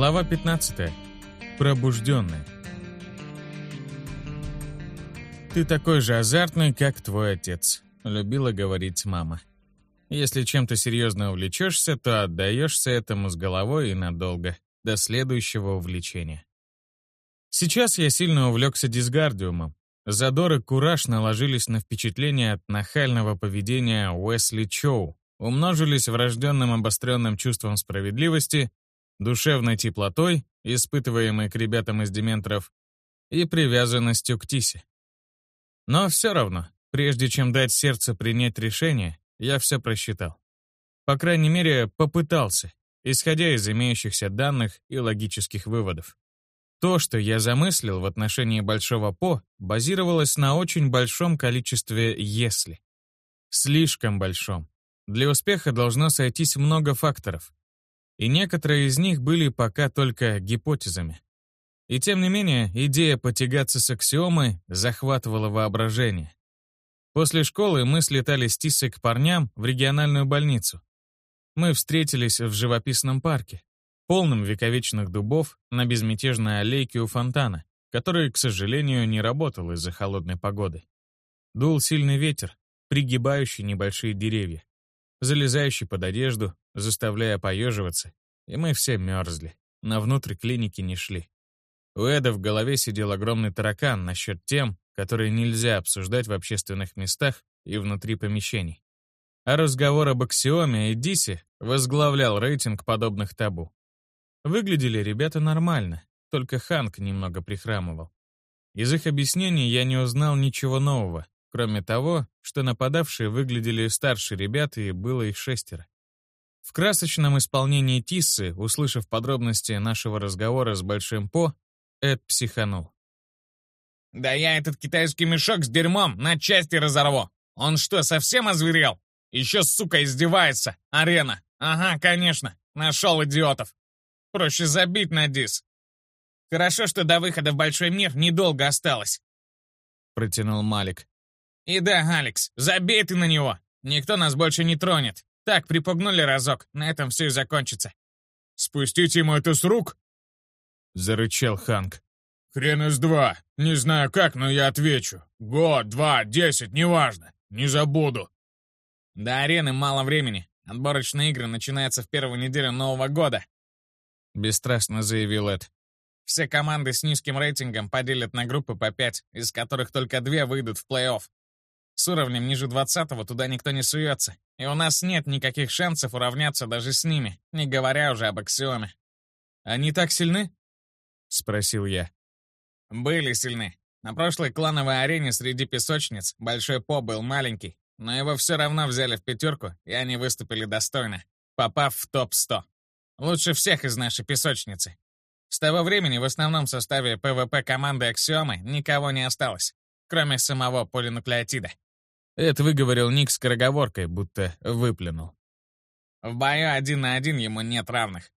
Глава 15. Пробужденный. «Ты такой же азартный, как твой отец», — любила говорить мама. «Если чем-то серьезно увлечешься, то отдаешься этому с головой и надолго, до следующего увлечения». Сейчас я сильно увлекся дисгардиумом. Задор и кураж наложились на впечатление от нахального поведения Уэсли Чоу, умножились врожденным обостренным чувством справедливости, душевной теплотой, испытываемой к ребятам из дементоров, и привязанностью к Тисе. Но все равно, прежде чем дать сердцу принять решение, я все просчитал. По крайней мере, попытался, исходя из имеющихся данных и логических выводов. То, что я замыслил в отношении Большого По, базировалось на очень большом количестве «если». Слишком большом. Для успеха должно сойтись много факторов. И некоторые из них были пока только гипотезами. И тем не менее, идея потягаться с аксиомой захватывала воображение. После школы мы слетали с Тиссой к парням в региональную больницу. Мы встретились в живописном парке, полным вековечных дубов на безмятежной аллейке у фонтана, который, к сожалению, не работал из-за холодной погоды. Дул сильный ветер, пригибающий небольшие деревья, залезающий под одежду, заставляя поеживаться, и мы все мерзли, на внутрь клиники не шли. У Эда в голове сидел огромный таракан насчет тем, которые нельзя обсуждать в общественных местах и внутри помещений. А разговор об аксиоме и Дисе возглавлял рейтинг подобных табу. Выглядели ребята нормально, только Ханк немного прихрамывал. Из их объяснений я не узнал ничего нового, кроме того, что нападавшие выглядели старше ребят и было их шестеро. В красочном исполнении Тиссы, услышав подробности нашего разговора с Большим По, Эд психанул. «Да я этот китайский мешок с дерьмом на части разорву! Он что, совсем озверел? Еще, сука, издевается! Арена! Ага, конечно! Нашел идиотов! Проще забить на дис. Хорошо, что до выхода в большой мир недолго осталось. Протянул Малик. И да, Алекс, забей ты на него. Никто нас больше не тронет. Так, припугнули разок, на этом все и закончится. Спустите ему это с рук? Зарычал Ханк. Хрен из два. Не знаю как, но я отвечу. Год, два, десять, неважно. Не забуду. До арены мало времени. Отборочные игры начинаются в первую неделю Нового года. — бесстрастно заявил Эд. «Все команды с низким рейтингом поделят на группы по пять, из которых только две выйдут в плей-офф. С уровнем ниже двадцатого туда никто не суется, и у нас нет никаких шансов уравняться даже с ними, не говоря уже об аксиоме». «Они так сильны?» — спросил я. «Были сильны. На прошлой клановой арене среди песочниц Большой По был маленький, но его все равно взяли в пятерку, и они выступили достойно, попав в топ-100. Лучше всех из нашей песочницы. С того времени в основном составе ПВП команды Аксиомы никого не осталось, кроме самого полинуклеотида. Это выговорил Ник скороговоркой, будто выплюнул. В бою один на один ему нет равных.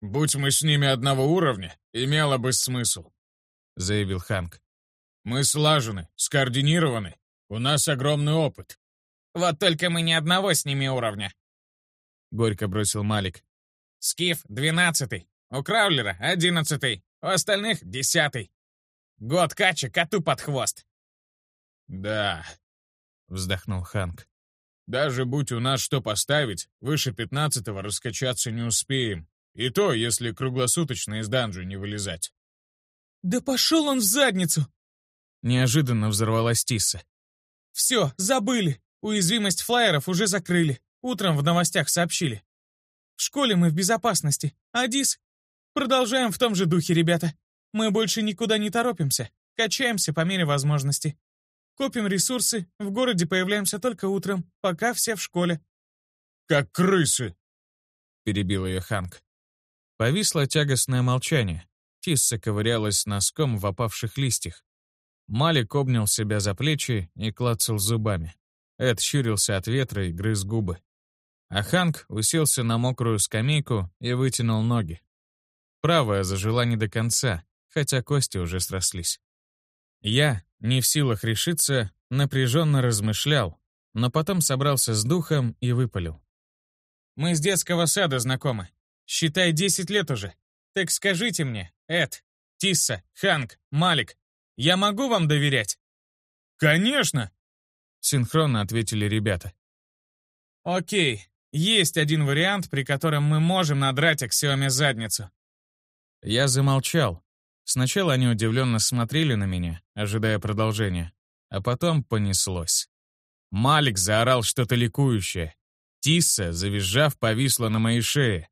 «Будь мы с ними одного уровня, имело бы смысл», — заявил Ханк. «Мы слажены, скоординированы, у нас огромный опыт». «Вот только мы ни одного с ними уровня», — горько бросил Малик. Скиф — двенадцатый. У Краулера — одиннадцатый. У остальных — десятый. Год кача коту под хвост. «Да», — вздохнул Ханк. «Даже будь у нас что поставить, выше пятнадцатого раскачаться не успеем. И то, если круглосуточно из данжу не вылезать». «Да пошел он в задницу!» Неожиданно взорвалась Тисса. «Все, забыли. Уязвимость флайеров уже закрыли. Утром в новостях сообщили. В школе мы в безопасности. Адис? Продолжаем в том же духе, ребята. Мы больше никуда не торопимся. Качаемся по мере возможности. Копим ресурсы, в городе появляемся только утром, пока все в школе. «Как крысы!» — перебил ее Ханк. Повисло тягостное молчание. Тисса ковырялась носком в опавших листьях. Малик обнял себя за плечи и клацал зубами. Эд щурился от ветра и грыз губы. А Ханк уселся на мокрую скамейку и вытянул ноги. Правая зажила не до конца, хотя кости уже срослись. Я, не в силах решиться, напряженно размышлял, но потом собрался с духом и выпалил. «Мы с детского сада знакомы. Считай, 10 лет уже. Так скажите мне, Эд, Тисса, Ханк, Малик, я могу вам доверять? Конечно! Синхронно ответили ребята. Окей, есть один вариант, при котором мы можем надрать Аксиоме задницу. Я замолчал. Сначала они удивленно смотрели на меня, ожидая продолжения, а потом понеслось. Малик заорал что-то ликующее. Тисса, завизжав, повисла на моей шее.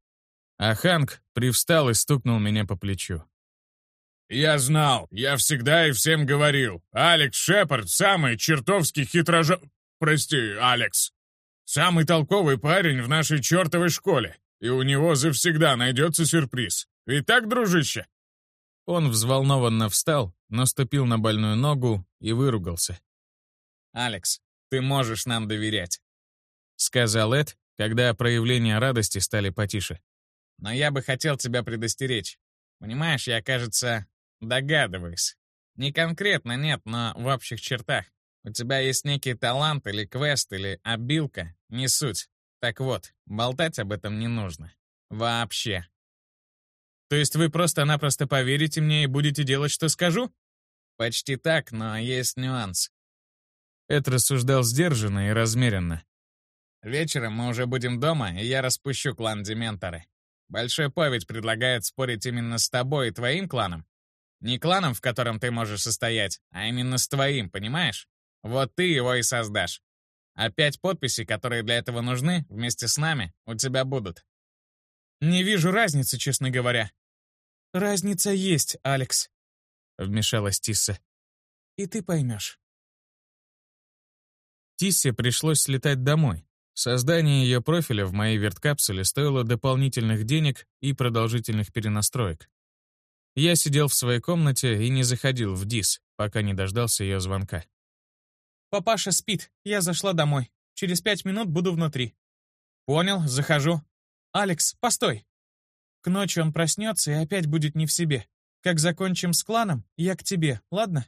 А Ханк привстал и стукнул меня по плечу. «Я знал, я всегда и всем говорил. Алекс Шепард — самый чертовски хитрожо... Прости, Алекс. Самый толковый парень в нашей чертовой школе. И у него завсегда найдется сюрприз. Ведь так, дружище?» Он взволнованно встал, наступил на больную ногу и выругался. «Алекс, ты можешь нам доверять», — сказал Эд, когда проявления радости стали потише. Но я бы хотел тебя предостеречь. Понимаешь, я, кажется, догадываюсь. Не конкретно, нет, но в общих чертах. У тебя есть некий талант или квест, или обилка, не суть. Так вот, болтать об этом не нужно. Вообще. То есть вы просто-напросто поверите мне и будете делать, что скажу? Почти так, но есть нюанс. Эд рассуждал сдержанно и размеренно. Вечером мы уже будем дома, и я распущу клан Дементоры. Большой Поведь предлагает спорить именно с тобой и твоим кланом. Не кланом, в котором ты можешь состоять, а именно с твоим, понимаешь? Вот ты его и создашь. А пять подписей, которые для этого нужны, вместе с нами, у тебя будут. Не вижу разницы, честно говоря. Разница есть, Алекс. Вмешалась Тисса. И ты поймешь. Тиссе пришлось слетать домой, Создание ее профиля в моей верткапсуле стоило дополнительных денег и продолжительных перенастроек. Я сидел в своей комнате и не заходил в ДИС, пока не дождался ее звонка. «Папаша спит, я зашла домой. Через пять минут буду внутри». «Понял, захожу». «Алекс, постой!» К ночи он проснется и опять будет не в себе. Как закончим с кланом, я к тебе, ладно?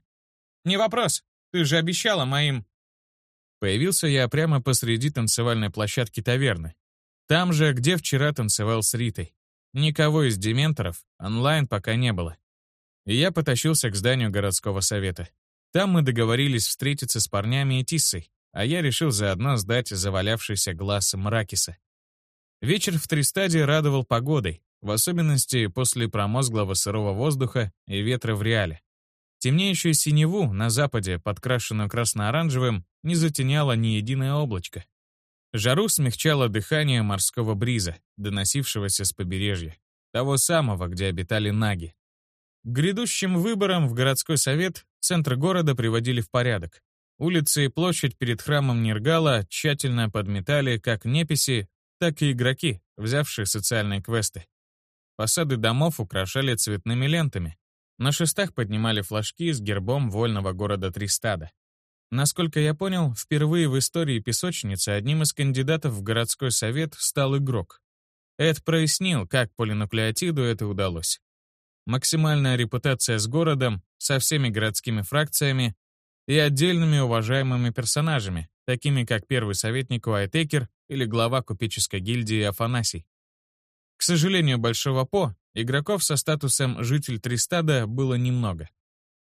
Не вопрос. Ты же обещала моим Появился я прямо посреди танцевальной площадки таверны. Там же, где вчера танцевал с Ритой. Никого из дементоров онлайн пока не было. И я потащился к зданию городского совета. Там мы договорились встретиться с парнями и Тиссой, а я решил заодно сдать завалявшийся глаз Мракиса. Вечер в Тристаде радовал погодой, в особенности после промозглого сырого воздуха и ветра в реале. Темнеющую синеву на западе, подкрашенную красно-оранжевым, не затеняло ни единое облачко. Жару смягчало дыхание морского бриза, доносившегося с побережья, того самого, где обитали наги. Грядущим выборам в городской совет центр города приводили в порядок. Улицы и площадь перед храмом Нергала тщательно подметали как неписи, так и игроки, взявшие социальные квесты. Фасады домов украшали цветными лентами, на шестах поднимали флажки с гербом вольного города Тристада. Насколько я понял, впервые в истории песочницы одним из кандидатов в городской совет стал игрок. Эд прояснил, как полинуклеотиду это удалось. Максимальная репутация с городом, со всеми городскими фракциями и отдельными уважаемыми персонажами, такими как первый советник Уайтекер или глава купеческой гильдии Афанасий. К сожалению, Большого По Игроков со статусом «житель Тристада» было немного.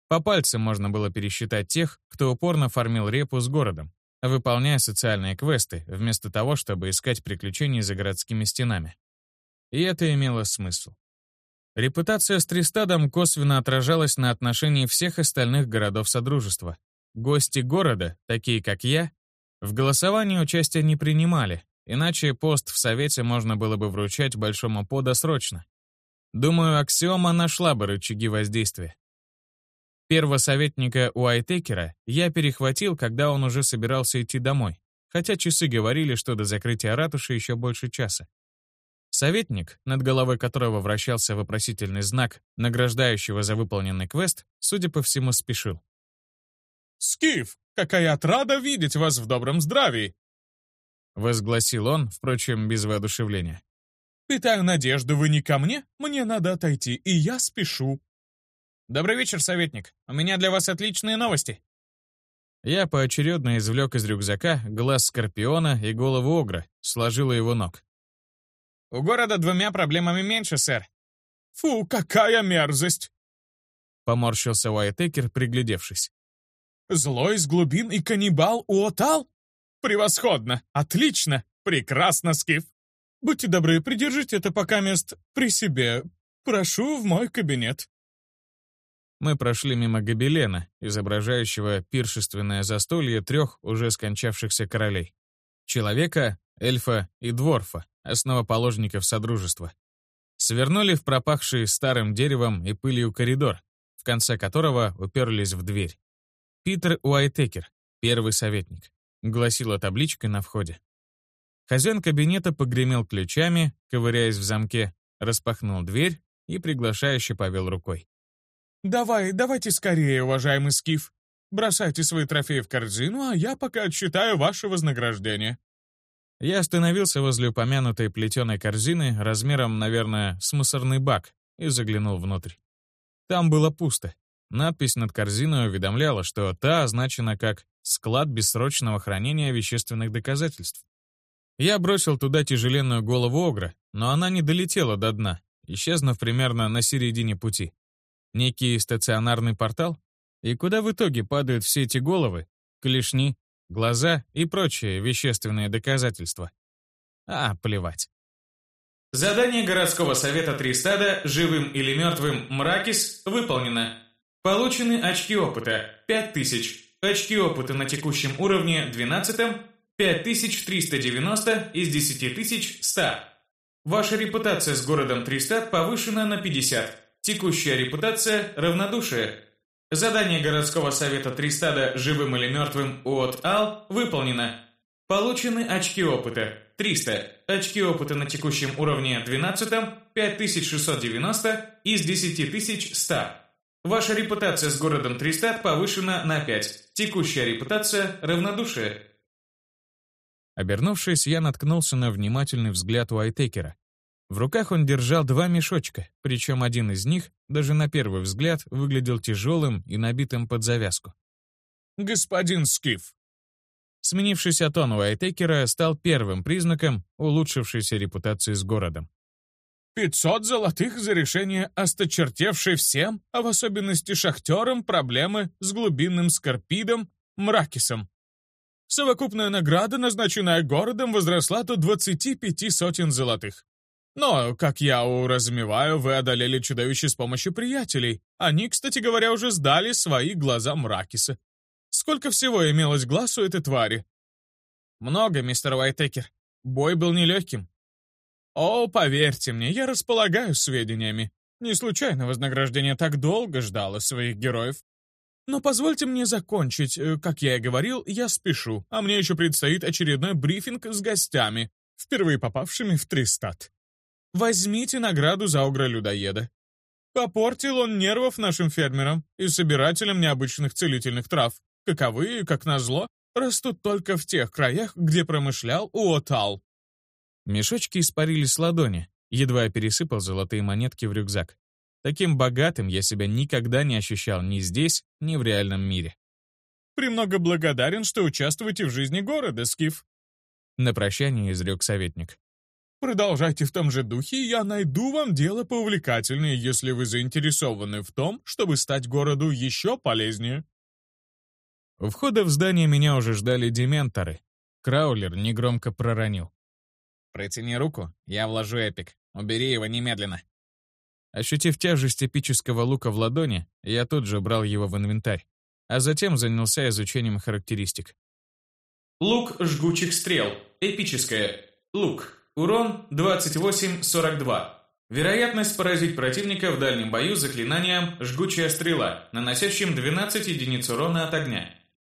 По пальцам можно было пересчитать тех, кто упорно фармил репу с городом, выполняя социальные квесты, вместо того, чтобы искать приключений за городскими стенами. И это имело смысл. Репутация с Тристадом косвенно отражалась на отношении всех остальных городов Содружества. Гости города, такие как я, в голосовании участия не принимали, иначе пост в Совете можно было бы вручать Большому По досрочно. Думаю, аксиома нашла бы рычаги воздействия. Первого советника Уайтекера я перехватил, когда он уже собирался идти домой, хотя часы говорили, что до закрытия ратуши еще больше часа. Советник, над головой которого вращался вопросительный знак, награждающего за выполненный квест, судя по всему, спешил. «Скиф, какая отрада видеть вас в добром здравии!» Возгласил он, впрочем, без воодушевления. «Питаю надежду, вы не ко мне? Мне надо отойти, и я спешу». «Добрый вечер, советник. У меня для вас отличные новости». Я поочередно извлек из рюкзака глаз скорпиона и голову огра, сложил его ног. «У города двумя проблемами меньше, сэр». Фу, какая мерзость!» Поморщился Уайтекер, приглядевшись. «Злой из глубин и каннибал Уотал? Превосходно! Отлично! Прекрасно, Скиф! Будьте добры, придержите это пока мест при себе. Прошу в мой кабинет». Мы прошли мимо гобелена, изображающего пиршественное застолье трех уже скончавшихся королей. Человека, эльфа и дворфа, основоположников Содружества. Свернули в пропахший старым деревом и пылью коридор, в конце которого уперлись в дверь. Питер Уайтекер, первый советник, гласила табличка на входе. Хозяин кабинета погремел ключами, ковыряясь в замке, распахнул дверь и приглашающе повел рукой. «Давай, давайте скорее, уважаемый Скиф. Бросайте свои трофеи в корзину, а я пока отсчитаю ваше вознаграждение». Я остановился возле упомянутой плетеной корзины размером, наверное, с мусорный бак и заглянул внутрь. Там было пусто. Надпись над корзиной уведомляла, что та означена как «склад бессрочного хранения вещественных доказательств». Я бросил туда тяжеленную голову Огра, но она не долетела до дна, исчезнув примерно на середине пути. Некий стационарный портал? И куда в итоге падают все эти головы, клешни, глаза и прочие вещественные доказательства? А, плевать. Задание городского совета Тристада «Живым или мертвым Мракис» выполнено. Получены очки опыта – 5000. Очки опыта на текущем уровне 12 – 5390 из 10100. Ваша репутация с городом Тристад повышена на 50. Текущая репутация – равнодушие. Задание городского совета Тристада «Живым или мертвым» от АЛ выполнено. Получены очки опыта – 300. Очки опыта на текущем уровне 12 – 5690 из 10100. Ваша репутация с городом Тристад повышена на 5. Текущая репутация – равнодушие. Обернувшись, я наткнулся на внимательный взгляд Уайтекера. В руках он держал два мешочка, причем один из них, даже на первый взгляд, выглядел тяжелым и набитым под завязку. «Господин Скиф!» Сменившийся тон Уайтекера стал первым признаком улучшившейся репутации с городом. «Пятьсот золотых за решение осточертевшей всем, а в особенности шахтерам, проблемы с глубинным скорпидом Мракисом. Совокупная награда, назначенная городом, возросла до 25 сотен золотых. Но, как я уразумеваю, вы одолели чудовище с помощью приятелей. Они, кстати говоря, уже сдали свои глаза Мракиса. Сколько всего имелось глаз у этой твари? Много, мистер Уайтекер. Бой был нелегким. О, поверьте мне, я располагаю сведениями. Не случайно вознаграждение так долго ждало своих героев. Но позвольте мне закончить. Э, как я и говорил, я спешу, а мне еще предстоит очередной брифинг с гостями, впервые попавшими в Тристат. Возьмите награду за огра-людоеда. Попортил он нервов нашим фермерам и собирателям необычных целительных трав, каковые, как назло, растут только в тех краях, где промышлял Уотал. Мешочки испарились с ладони, едва я пересыпал золотые монетки в рюкзак. Таким богатым я себя никогда не ощущал ни здесь, ни в реальном мире. «Премного благодарен, что участвуете в жизни города, Скиф», на прощание изрек советник. Продолжайте в том же духе, и я найду вам дело поувлекательнее, если вы заинтересованы в том, чтобы стать городу еще полезнее». У входа в здание меня уже ждали дементоры. Краулер негромко проронил. «Протяни руку, я вложу эпик. Убери его немедленно». Ощутив тяжесть эпического лука в ладони, я тут же брал его в инвентарь, а затем занялся изучением характеристик. Лук жгучих стрел. Эпическое. Лук. Урон 28-42. Вероятность поразить противника в дальнем бою заклинанием «Жгучая стрела», наносящим 12 единиц урона от огня.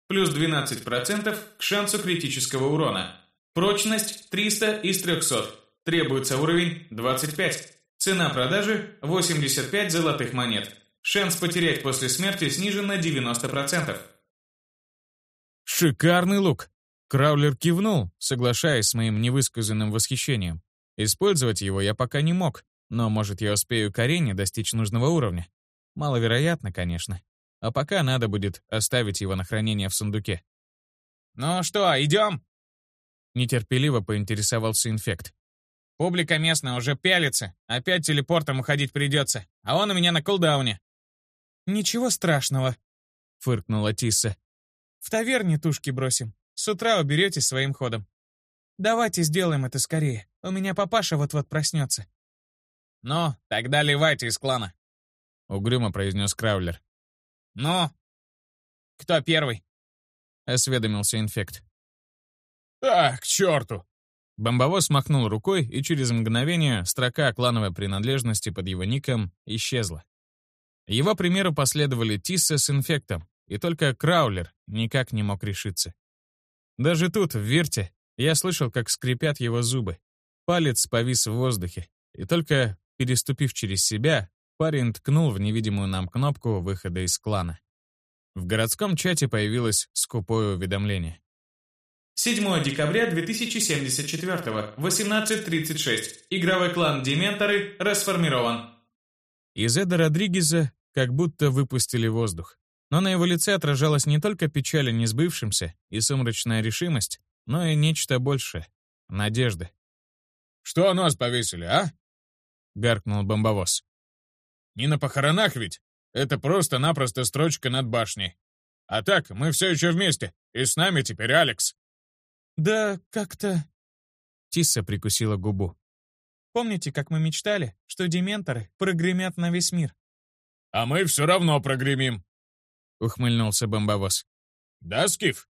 Плюс 12% к шансу критического урона. Прочность 300 из 300. Требуется уровень 25. Цена продажи 85 золотых монет. Шанс потерять после смерти снижен на 90%. Шикарный лук. Краулер кивнул, соглашаясь с моим невысказанным восхищением. Использовать его я пока не мог, но, может, я успею к арене достичь нужного уровня. Маловероятно, конечно. А пока надо будет оставить его на хранение в сундуке. «Ну что, идем?» Нетерпеливо поинтересовался инфект. Публика местная уже пялится, опять телепортом уходить придется, а он у меня на кулдауне». «Ничего страшного», — фыркнула Тисса. «В таверне тушки бросим. С утра уберетесь своим ходом. Давайте сделаем это скорее. У меня папаша вот-вот проснется». «Ну, тогда ливайте из клана», — угрюмо произнес Краулер. «Ну, кто первый?» — осведомился инфект. «А, к черту!» Бомбовоз махнул рукой, и через мгновение строка клановой принадлежности под его ником исчезла. Его примеру последовали Тисса с инфектом, и только Краулер никак не мог решиться. Даже тут, в Вирте, я слышал, как скрипят его зубы. Палец повис в воздухе, и только переступив через себя, парень ткнул в невидимую нам кнопку выхода из клана. В городском чате появилось скупое уведомление. 7 декабря 2074, 18.36. Игровой клан Дементоры расформирован. Из Эда Родригеза как будто выпустили воздух. Но на его лице отражалась не только печаль о несбывшемся и сумрачная решимость, но и нечто большее — надежда. «Что нас повесили, а?» — гаркнул бомбовоз. «Не на похоронах ведь? Это просто-напросто строчка над башней. А так, мы все еще вместе, и с нами теперь Алекс». «Да как-то...» Тисса прикусила губу. «Помните, как мы мечтали, что дементоры прогремят на весь мир?» «А мы все равно прогремим», — ухмыльнулся бомбовоз. «Да, Скиф?»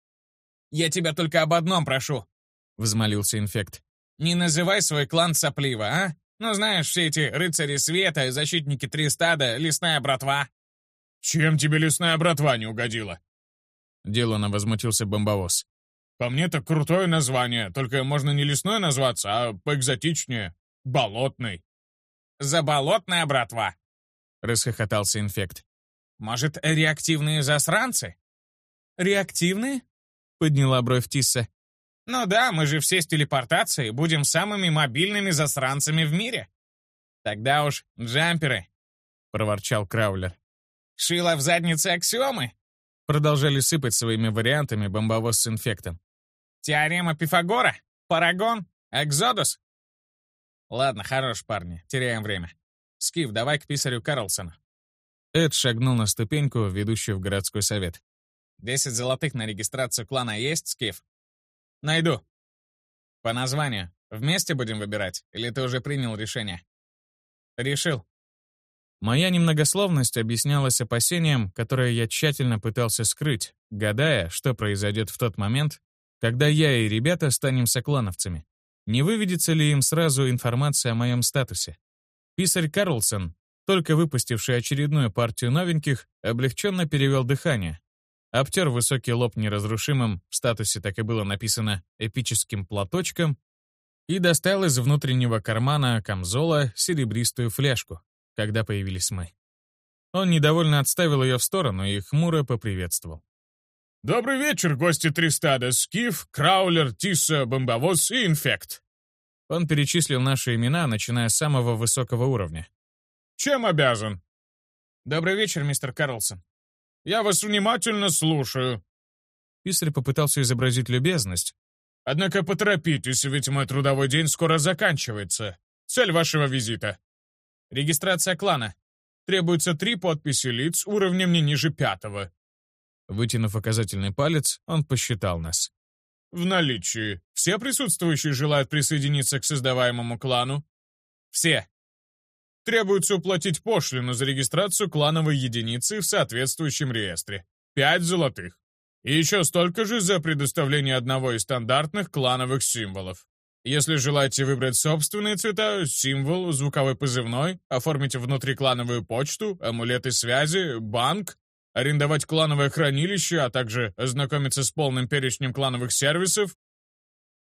«Я тебя только об одном прошу», — взмолился инфект. «Не называй свой клан сопливо, а? Ну, знаешь, все эти рыцари света, защитники три стада, лесная братва». «Чем тебе лесная братва не угодила?» Делано возмутился бомбовоз. По мне так крутое название, только можно не лесной назваться, а поэкзотичнее. Болотный. Заболотная братва. Расхохотался инфект. Может, реактивные засранцы? Реактивные? Подняла бровь Тисса. Ну да, мы же все с телепортацией будем самыми мобильными засранцами в мире. Тогда уж джамперы, проворчал Краулер. Шила в заднице аксиомы? Продолжали сыпать своими вариантами бомбовоз с инфектом. Теорема Пифагора? Парагон? Экзодус? Ладно, хорош, парни, теряем время. Скиф, давай к писарю Карлсону. Эд шагнул на ступеньку, ведущую в городской совет. «Десять золотых на регистрацию клана есть, Скиф?» «Найду». «По названию. Вместе будем выбирать? Или ты уже принял решение?» «Решил». Моя немногословность объяснялась опасением, которое я тщательно пытался скрыть, гадая, что произойдет в тот момент, когда я и ребята станем соклановцами. Не выведется ли им сразу информация о моем статусе? Писарь Карлсон, только выпустивший очередную партию новеньких, облегченно перевел дыхание. Обтер высокий лоб неразрушимым, в статусе так и было написано «эпическим платочком», и достал из внутреннего кармана камзола серебристую фляжку, когда появились мы. Он недовольно отставил ее в сторону и хмуро поприветствовал. «Добрый вечер, гости Тристада, Скиф, Краулер, Тисса, Бомбовоз и Инфект». Он перечислил наши имена, начиная с самого высокого уровня. «Чем обязан?» «Добрый вечер, мистер Карлсон». «Я вас внимательно слушаю». Писарь попытался изобразить любезность. «Однако поторопитесь, ведь мой трудовой день скоро заканчивается. Цель вашего визита?» «Регистрация клана. Требуется три подписи лиц уровнем не ниже пятого. Вытянув указательный палец, он посчитал нас. «В наличии. Все присутствующие желают присоединиться к создаваемому клану?» «Все». «Требуется уплатить пошлину за регистрацию клановой единицы в соответствующем реестре. Пять золотых. И еще столько же за предоставление одного из стандартных клановых символов. Если желаете выбрать собственные цвета, символ, звуковой позывной, оформите внутриклановую почту, амулеты связи, банк, арендовать клановое хранилище, а также ознакомиться с полным перечнем клановых сервисов.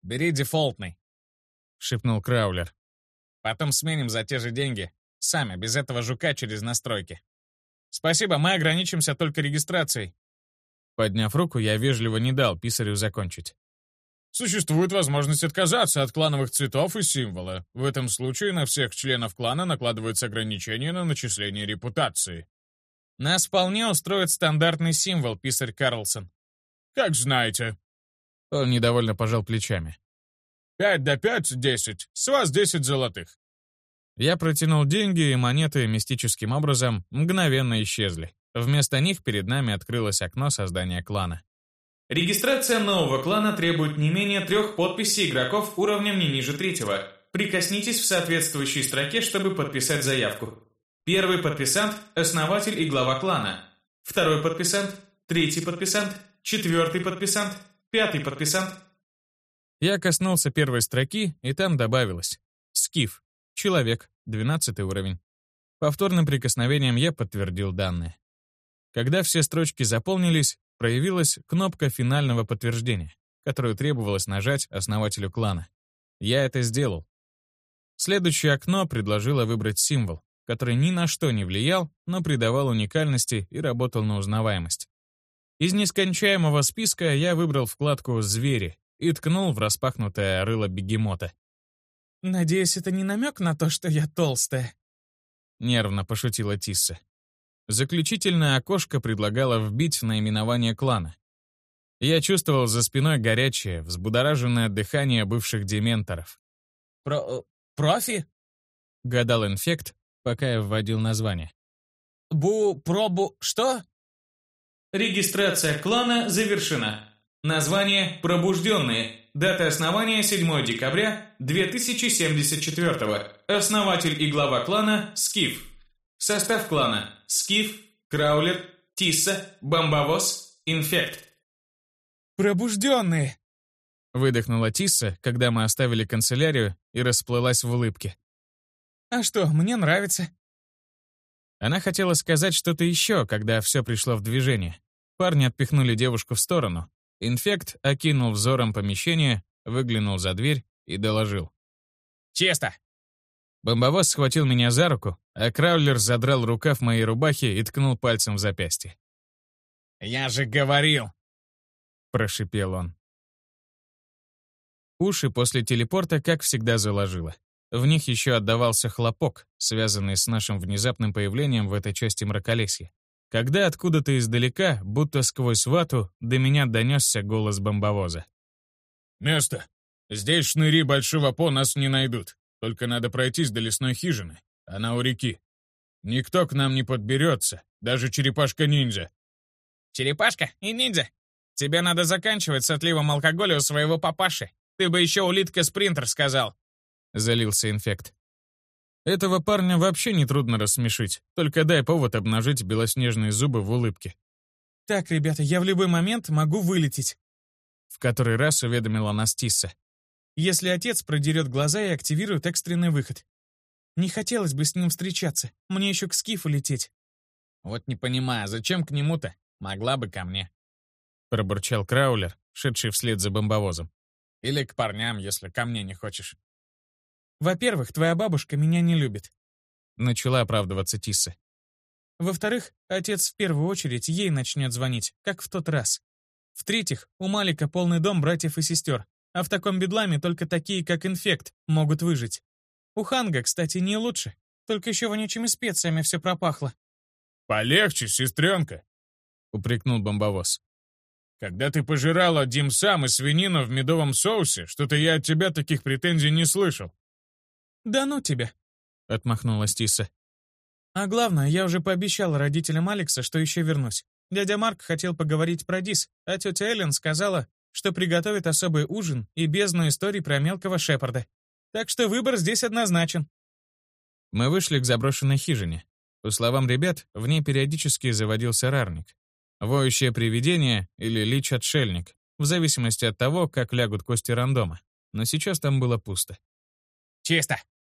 «Бери дефолтный», — шепнул Краулер. «Потом сменим за те же деньги. Сами, без этого жука через настройки». «Спасибо, мы ограничимся только регистрацией». Подняв руку, я вежливо не дал писарю закончить. Существует возможность отказаться от клановых цветов и символа. В этом случае на всех членов клана накладываются ограничения на начисление репутации. Нас вполне устроит стандартный символ, писарь Карлсон. Как знаете. Он недовольно пожал плечами. Пять да пять — десять. С вас десять золотых». Я протянул деньги, и монеты мистическим образом мгновенно исчезли. Вместо них перед нами открылось окно создания клана. Регистрация нового клана требует не менее трех подписей игроков уровнем не ниже третьего. Прикоснитесь в соответствующей строке, чтобы подписать заявку. Первый подписант – основатель и глава клана. Второй подписант – третий подписант, четвертый подписант, пятый подписант. Я коснулся первой строки, и там добавилось «Скиф. Человек. 12 уровень». Повторным прикосновением я подтвердил данные. Когда все строчки заполнились, проявилась кнопка финального подтверждения, которую требовалось нажать основателю клана. Я это сделал. Следующее окно предложило выбрать символ, который ни на что не влиял, но придавал уникальности и работал на узнаваемость. Из нескончаемого списка я выбрал вкладку «Звери» и ткнул в распахнутое рыло бегемота. «Надеюсь, это не намек на то, что я толстая?» Нервно пошутила Тисса. Заключительное окошко предлагало вбить наименование клана. Я чувствовал за спиной горячее, взбудораженное дыхание бывших дементоров. «Про... Э, профи?» — гадал инфект, пока я вводил название. «Бу... пробу... что?» Регистрация клана завершена. Название «Пробужденные». Дата основания 7 декабря 2074. Основатель и глава клана Скиф. Состав клана – Скиф, Краулер, Тисса, Бомбовоз, Инфект. «Пробужденные!» Выдохнула Тисса, когда мы оставили канцелярию и расплылась в улыбке. «А что, мне нравится». Она хотела сказать что-то еще, когда все пришло в движение. Парни отпихнули девушку в сторону. Инфект окинул взором помещение, выглянул за дверь и доложил. «Чисто!» Бомбовоз схватил меня за руку, а Краулер задрал рукав моей рубахи и ткнул пальцем в запястье. «Я же говорил!» — прошипел он. Уши после телепорта, как всегда, заложило. В них еще отдавался хлопок, связанный с нашим внезапным появлением в этой части мраколесья. Когда откуда-то издалека, будто сквозь вату, до меня донесся голос бомбовоза. «Место! Здесь шныри Большого По нас не найдут. Только надо пройтись до лесной хижины. Она у реки. Никто к нам не подберется, даже черепашка-ниндзя». «Черепашка и ниндзя? Тебе надо заканчивать с отливом алкоголя у своего папаши. Ты бы еще улитка-спринтер сказал», — залился инфект. Этого парня вообще нетрудно рассмешить, только дай повод обнажить белоснежные зубы в улыбке. «Так, ребята, я в любой момент могу вылететь», — в который раз уведомила нас Тисса если отец продерет глаза и активирует экстренный выход. Не хотелось бы с ним встречаться, мне еще к Скифу лететь. Вот не понимаю, зачем к нему-то? Могла бы ко мне. Пробурчал Краулер, шедший вслед за бомбовозом. Или к парням, если ко мне не хочешь. Во-первых, твоя бабушка меня не любит. Начала оправдываться Тисса. Во-вторых, отец в первую очередь ей начнет звонить, как в тот раз. В-третьих, у Малика полный дом братьев и сестер, а в таком бедламе только такие, как инфект, могут выжить. У Ханга, кстати, не лучше. Только еще вонючими специями все пропахло. «Полегче, сестренка!» — упрекнул бомбовоз. «Когда ты пожирала димсам и свинину в медовом соусе, что-то я от тебя таких претензий не слышал». «Да ну тебя!» — отмахнулась Тиса. «А главное, я уже пообещала родителям Алекса, что еще вернусь. Дядя Марк хотел поговорить про Дис, а тетя Эллен сказала, что приготовит особый ужин и бездну историй про мелкого Шепарда. Так что выбор здесь однозначен. Мы вышли к заброшенной хижине. По словам ребят, в ней периодически заводился рарник. Воющее привидение или лич-отшельник, в зависимости от того, как лягут кости рандома. Но сейчас там было пусто. «Чисто!» —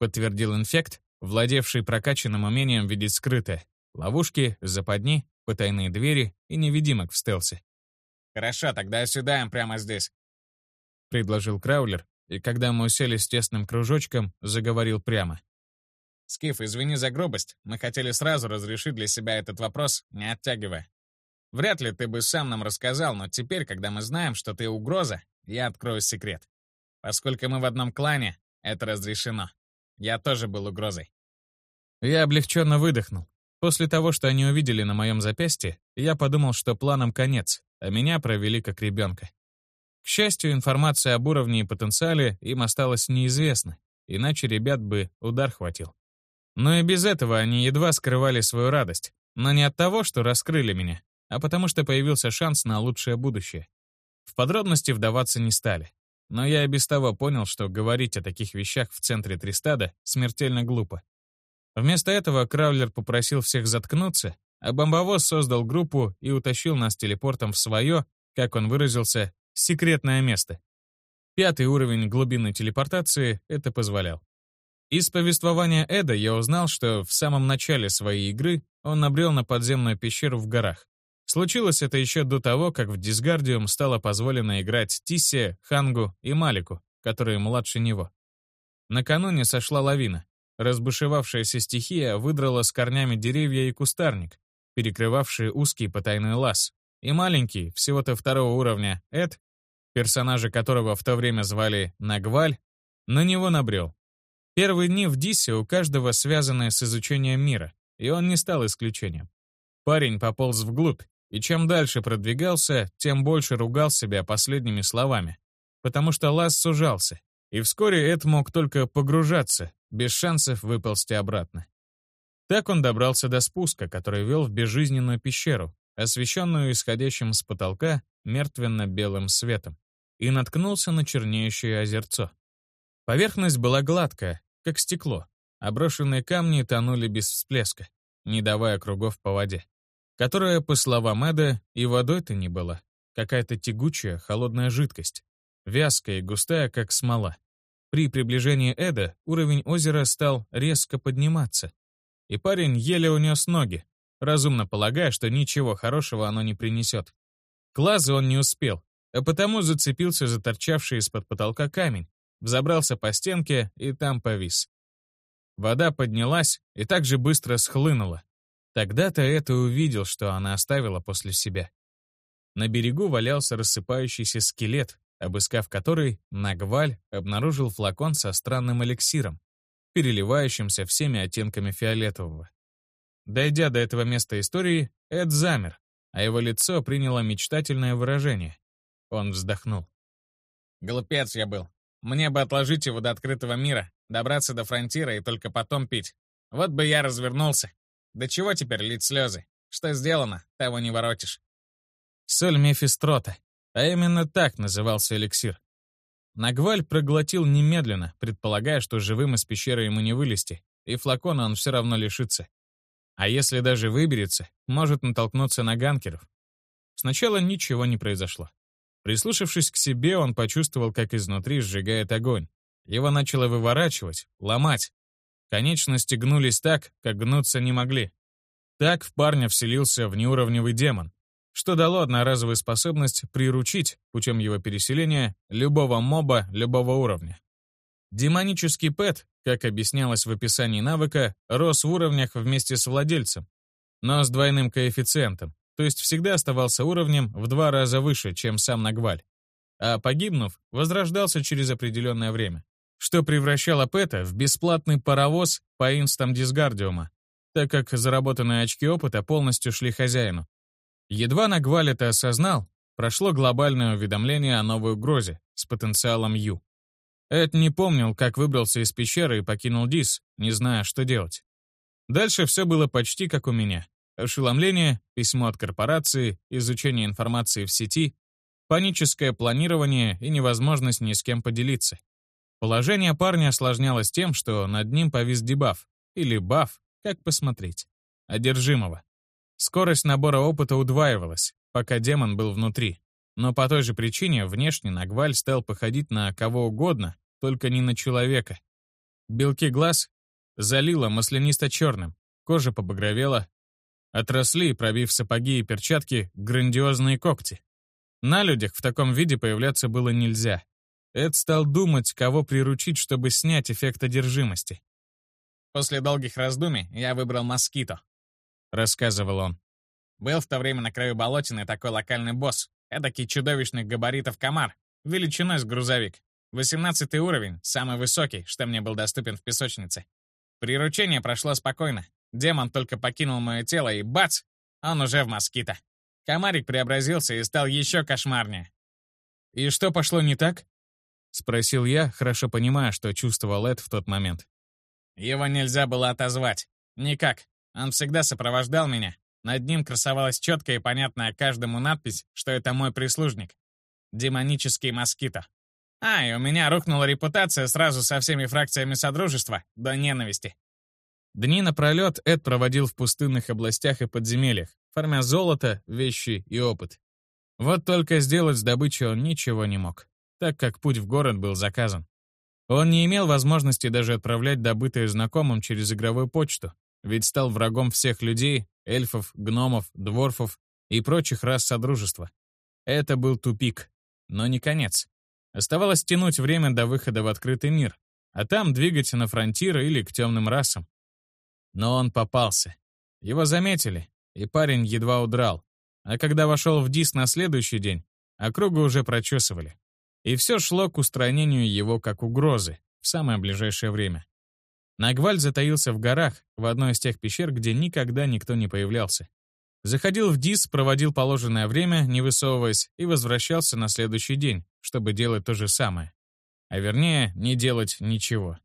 подтвердил инфект, владевший прокачанным умением видеть скрытое. Ловушки, западни, потайные двери и невидимок в стелсе. «Хорошо, тогда оседаем прямо здесь», — предложил Краулер, и когда мы уселись тесным кружочком, заговорил прямо. «Скиф, извини за грубость. Мы хотели сразу разрешить для себя этот вопрос, не оттягивая. Вряд ли ты бы сам нам рассказал, но теперь, когда мы знаем, что ты угроза, я открою секрет. Поскольку мы в одном клане, это разрешено. Я тоже был угрозой». Я облегченно выдохнул. После того, что они увидели на моем запястье, я подумал, что планом конец, а меня провели как ребенка. К счастью, информация об уровне и потенциале им осталась неизвестна, иначе ребят бы удар хватил. Но и без этого они едва скрывали свою радость, но не от того, что раскрыли меня, а потому что появился шанс на лучшее будущее. В подробности вдаваться не стали. Но я и без того понял, что говорить о таких вещах в центре Тристада смертельно глупо. Вместо этого Краулер попросил всех заткнуться, а бомбовоз создал группу и утащил нас телепортом в свое, как он выразился, секретное место. Пятый уровень глубинной телепортации это позволял. Из повествования Эда я узнал, что в самом начале своей игры он набрел на подземную пещеру в горах. Случилось это еще до того, как в Дисгардиум стало позволено играть Тиссе, Хангу и Малику, которые младше него. Накануне сошла лавина. Разбушевавшаяся стихия выдрала с корнями деревья и кустарник, перекрывавшие узкий потайной лаз. И маленький, всего-то второго уровня, Эд, персонажа которого в то время звали Нагваль, на него набрел. Первые дни в Дисе у каждого связаны с изучением мира, и он не стал исключением. Парень пополз вглубь, и чем дальше продвигался, тем больше ругал себя последними словами, потому что лаз сужался, и вскоре Эд мог только погружаться, без шансов выползти обратно. Так он добрался до спуска, который вел в безжизненную пещеру, освещенную исходящим с потолка мертвенно-белым светом, и наткнулся на чернеющее озерцо. Поверхность была гладкая, как стекло, а брошенные камни тонули без всплеска, не давая кругов по воде которая, по словам Эда, и водой-то не была. Какая-то тягучая, холодная жидкость, вязкая и густая, как смола. При приближении Эда уровень озера стал резко подниматься, и парень еле унес ноги, разумно полагая, что ничего хорошего оно не принесет. К лазу он не успел, а потому зацепился за торчавший из-под потолка камень, взобрался по стенке и там повис. Вода поднялась и так же быстро схлынула, Тогда-то это увидел, что она оставила после себя. На берегу валялся рассыпающийся скелет, обыскав который, Нагваль обнаружил флакон со странным эликсиром, переливающимся всеми оттенками фиолетового. Дойдя до этого места истории, Эд замер, а его лицо приняло мечтательное выражение. Он вздохнул. «Глупец я был. Мне бы отложить его до открытого мира, добраться до фронтира и только потом пить. Вот бы я развернулся. Да чего теперь лить слезы? Что сделано, того не воротишь. Соль Мефистрота. А именно так назывался эликсир. Нагваль проглотил немедленно, предполагая, что живым из пещеры ему не вылезти, и флакона он все равно лишится. А если даже выберется, может натолкнуться на ганкеров. Сначала ничего не произошло. Прислушавшись к себе, он почувствовал, как изнутри сжигает огонь. Его начало выворачивать, ломать. Конечности гнулись так, как гнуться не могли. Так в парня вселился внеуровневый демон, что дало одноразовую способность приручить, путем его переселения, любого моба любого уровня. Демонический пэт, как объяснялось в описании навыка, рос в уровнях вместе с владельцем, но с двойным коэффициентом, то есть всегда оставался уровнем в два раза выше, чем сам Нагваль, а погибнув, возрождался через определенное время что превращало Пэта в бесплатный паровоз по инстам Дисгардиума, так как заработанные очки опыта полностью шли хозяину. Едва Нагваль это осознал, прошло глобальное уведомление о новой угрозе с потенциалом Ю. Эд не помнил, как выбрался из пещеры и покинул Дис, не зная, что делать. Дальше все было почти как у меня. Ошеломление, письмо от корпорации, изучение информации в сети, паническое планирование и невозможность ни с кем поделиться. Положение парня осложнялось тем, что над ним повис дебаф, или баф, как посмотреть, одержимого. Скорость набора опыта удваивалась, пока демон был внутри. Но по той же причине внешне Нагваль стал походить на кого угодно, только не на человека. Белки глаз залило маслянисто-черным, кожа побагровела, отросли, пробив сапоги и перчатки, грандиозные когти. На людях в таком виде появляться было нельзя, Эд стал думать, кого приручить, чтобы снять эффект одержимости. «После долгих раздумий я выбрал москито», — рассказывал он. «Был в то время на краю болотины такой локальный босс, эдакий чудовищных габаритов комар, величиной с грузовик. 18 уровень, самый высокий, что мне был доступен в песочнице. Приручение прошло спокойно. Демон только покинул мое тело, и бац! Он уже в москито. Комарик преобразился и стал еще кошмарнее. И что пошло не так? Спросил я, хорошо понимая, что чувствовал Эд в тот момент. Его нельзя было отозвать. Никак. Он всегда сопровождал меня. Над ним красовалась четкая и понятная каждому надпись, что это мой прислужник. Демонический москито. А, и у меня рухнула репутация сразу со всеми фракциями Содружества до ненависти. Дни напролет Эд проводил в пустынных областях и подземельях, формя золото, вещи и опыт. Вот только сделать с добычей он ничего не мог, так как путь в город был заказан. Он не имел возможности даже отправлять добытое знакомым через игровую почту, ведь стал врагом всех людей, эльфов, гномов, дворфов и прочих рас Содружества. Это был тупик, но не конец. Оставалось тянуть время до выхода в открытый мир, а там двигаться на фронтиры или к темным расам. Но он попался. Его заметили, и парень едва удрал. А когда вошел в ДИС на следующий день, округу уже прочесывали. И все шло к устранению его как угрозы в самое ближайшее время. Нагваль затаился в горах, в одной из тех пещер, где никогда никто не появлялся. Заходил в ДИС, проводил положенное время, не высовываясь, и возвращался на следующий день, чтобы делать то же самое. А вернее, не делать ничего.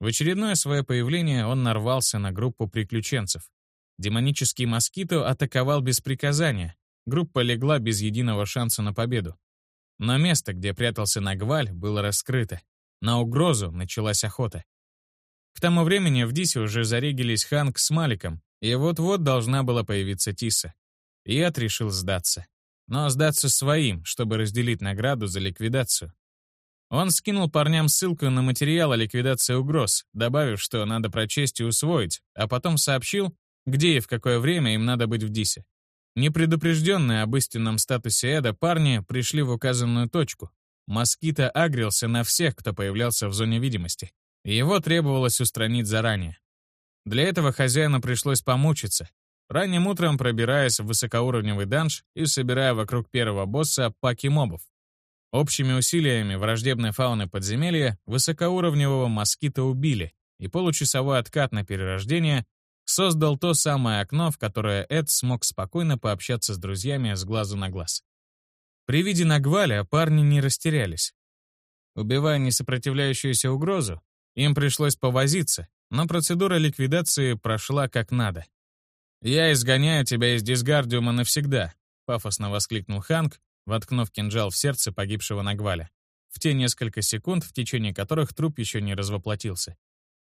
В очередное свое появление он нарвался на группу приключенцев. Демонический москито атаковал без приказания. Группа легла без единого шанса на победу. Но место, где прятался Нагваль, было раскрыто. На угрозу началась охота. К тому времени в Дисе уже зарегились Ханк с Маликом, и вот-вот должна была появиться Тиса. И Эд решил сдаться. Но сдаться своим, чтобы разделить награду за ликвидацию. Он скинул парням ссылку на материал о ликвидации угроз, добавив, что надо прочесть и усвоить, а потом сообщил, где и в какое время им надо быть в Дисе. Непредупрежденные об истинном статусе Эда парни пришли в указанную точку. Москита агрился на всех, кто появлялся в зоне видимости. И его требовалось устранить заранее. Для этого хозяину пришлось помучиться, ранним утром пробираясь в высокоуровневый данж и собирая вокруг первого босса паки мобов. Общими усилиями враждебной фауны подземелья высокоуровневого москита убили, и получасовой откат на перерождение создал то самое окно, в которое Эд смог спокойно пообщаться с друзьями с глазу на глаз. При виде Нагваля парни не растерялись. Убивая несопротивляющуюся угрозу, им пришлось повозиться, но процедура ликвидации прошла как надо. «Я изгоняю тебя из дисгардиума навсегда», — пафосно воскликнул Ханк, воткнув кинжал в сердце погибшего Нагваля, в те несколько секунд, в течение которых труп еще не развоплотился.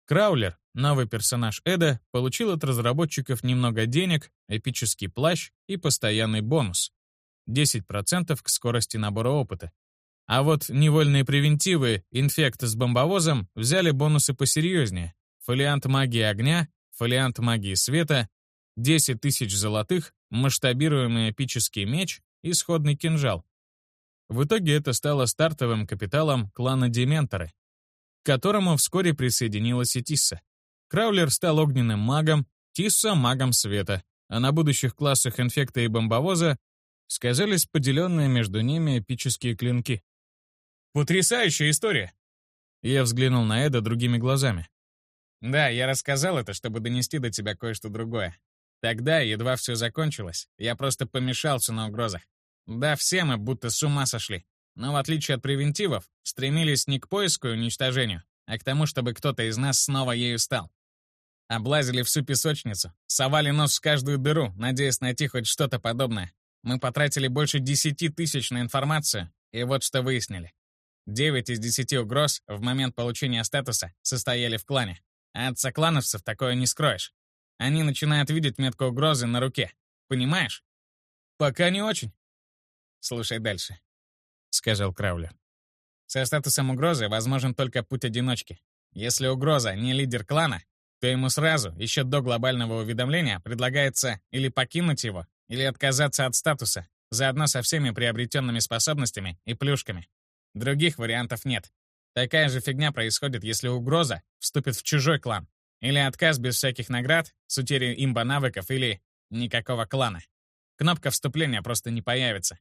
Краулер, новый персонаж Эда, получил от разработчиков немного денег, эпический плащ и постоянный бонус — 10% к скорости набора опыта. А вот невольные превентивы, инфект с бомбовозом, взяли бонусы посерьезнее. Фолиант магии огня, фолиант магии света, 10 тысяч золотых, масштабируемый эпический меч и сходный кинжал. В итоге это стало стартовым капиталом клана Дементоры, к которому вскоре присоединилась и Тисса. Краулер стал огненным магом, Тисса — магом света, а на будущих классах инфекта и бомбовоза сказались поделенные между ними эпические клинки. Потрясающая история! Я взглянул на Эда другими глазами. Да, я рассказал это, чтобы донести до тебя кое-что другое. Тогда, едва все закончилось, я просто помешался на угрозах. Да, все мы будто с ума сошли но в отличие от превентивов, стремились не к поиску и уничтожению, а к тому, чтобы кто-то из нас снова ею стал. Облазили всю песочницу, совали нос в каждую дыру, надеясь найти хоть что-то подобное. Мы потратили больше 10 тысяч на информацию, и вот что выяснили. 9 из 10 угроз в момент получения статуса состояли в клане. А от соклановцев такое не скроешь. Они начинают видеть метку угрозы на руке. Понимаешь? Пока не очень. Слушай дальше сказал Краулер. Со статусом угрозы возможен только путь одиночки. Если угроза не лидер клана, то ему сразу, еще до глобального уведомления, предлагается или покинуть его, или отказаться от статуса, заодно со всеми приобретенными способностями и плюшками. Других вариантов нет. Такая же фигня происходит, если угроза вступит в чужой клан, или отказ без всяких наград, с утерей имба навыков, или никакого клана. Кнопка вступления просто не появится.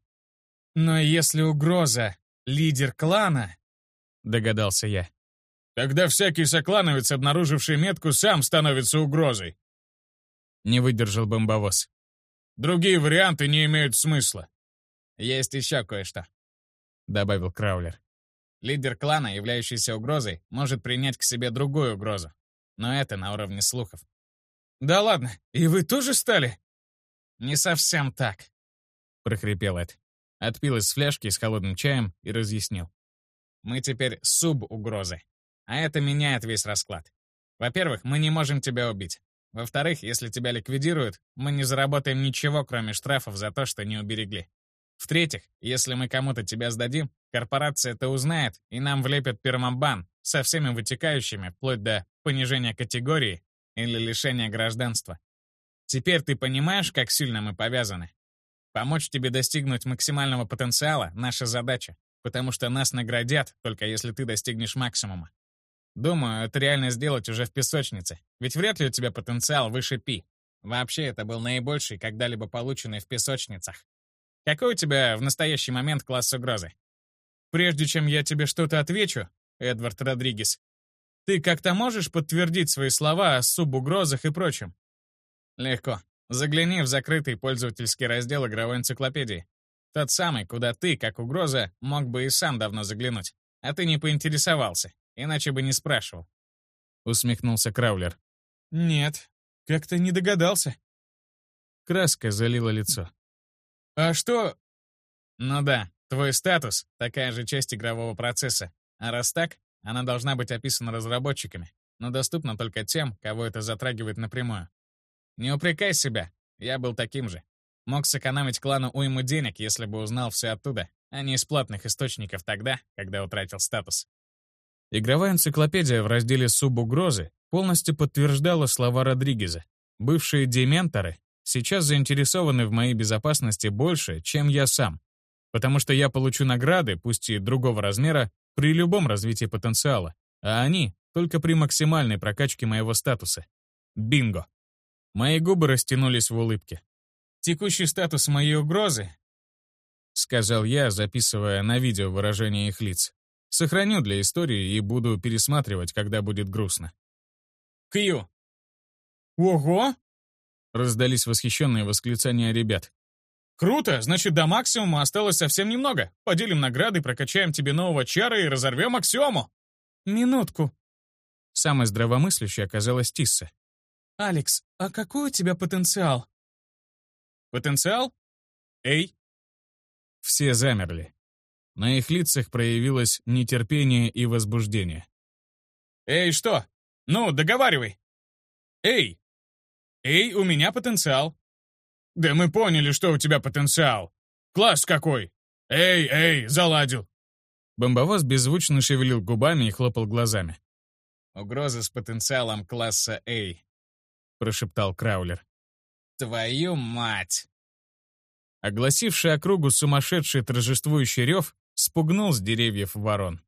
Но если угроза — лидер клана, догадался я. Тогда всякий соклановец, обнаруживший метку, сам становится угрозой. Не выдержал бомбовоз. Другие варианты не имеют смысла. Есть еще кое-что. — добавил Краулер. Лидер клана, являющийся угрозой, может принять к себе другую угрозу. Но это на уровне слухов. «Да ладно, и вы тоже стали?» «Не совсем так», — прохрипел Эд. Отпил из фляжки с холодным чаем и разъяснил. «Мы теперь суб-угрозы. А это меняет весь расклад. Во-первых, мы не можем тебя убить. Во-вторых, если тебя ликвидируют, мы не заработаем ничего, кроме штрафов за то, что не уберегли. В-третьих, если мы кому-то тебя сдадим, корпорация это узнает, и нам влепят пермобан со всеми вытекающими, вплоть до понижения категории или лишения гражданства. Теперь ты понимаешь, как сильно мы повязаны? Помочь тебе достигнуть максимального потенциала — наша задача, потому что нас наградят, только если ты достигнешь максимума. Думаю, это реально сделать уже в песочнице, ведь вряд ли у тебя потенциал выше пи. Вообще, это был наибольший, когда-либо полученный в песочницах. Какой у тебя в настоящий момент класс угрозы? Прежде чем я тебе что-то отвечу, Эдвард Родригес, ты как-то можешь подтвердить свои слова о субугрозах и прочем? Легко. Загляни в закрытый пользовательский раздел игровой энциклопедии. Тот самый, куда ты, как угроза, мог бы и сам давно заглянуть. А ты не поинтересовался, иначе бы не спрашивал. Усмехнулся Краулер. Нет, как-то не догадался. Краска залила лицо. А что... Ну да, твой статус — такая же часть игрового процесса. А раз так, она должна быть описана разработчиками, но доступна только тем, кого это затрагивает напрямую. Не упрекай себя, я был таким же. Мог сэкономить клану уйму денег, если бы узнал все оттуда, а не из платных источников тогда, когда утратил статус. Игровая энциклопедия в разделе «Субугрозы» полностью подтверждала слова Родригеза. Бывшие дементоры сейчас заинтересованы в моей безопасности больше, чем я сам, потому что я получу награды, пусть и другого размера, при любом развитии потенциала, а они — только при максимальной прокачке моего статуса. Бинго! Мои губы растянулись в улыбке. «Текущий статус моей угрозы», — сказал я, записывая на видео выражение их лиц. Сохраню для истории и буду пересматривать, когда будет грустно. «Кью!» «Ого!» Раздались восхищенные восклицания ребят. «Круто! Значит, до максимума осталось совсем немного. Поделим награды, прокачаем тебе нового чара и разорвем аксиому!» «Минутку!» Самой здравомыслящей оказалась Тисса. «Алекс, а какой у тебя потенциал?» «Потенциал? Эй!» Все замерли. На их лицах проявилось нетерпение и возбуждение. «Эй, что? Ну, договаривай!» «Эй! Эй, у меня потенциал!» «Да мы поняли, что у тебя потенциал! Класс какой! Эй, эй, заладил!» Бомбовоз беззвучно шевелил губами и хлопал глазами. «Угроза с потенциалом класса А», — прошептал Краулер. «Твою мать!» Огласивший округу сумасшедший торжествующий рев спугнул с деревьев ворон.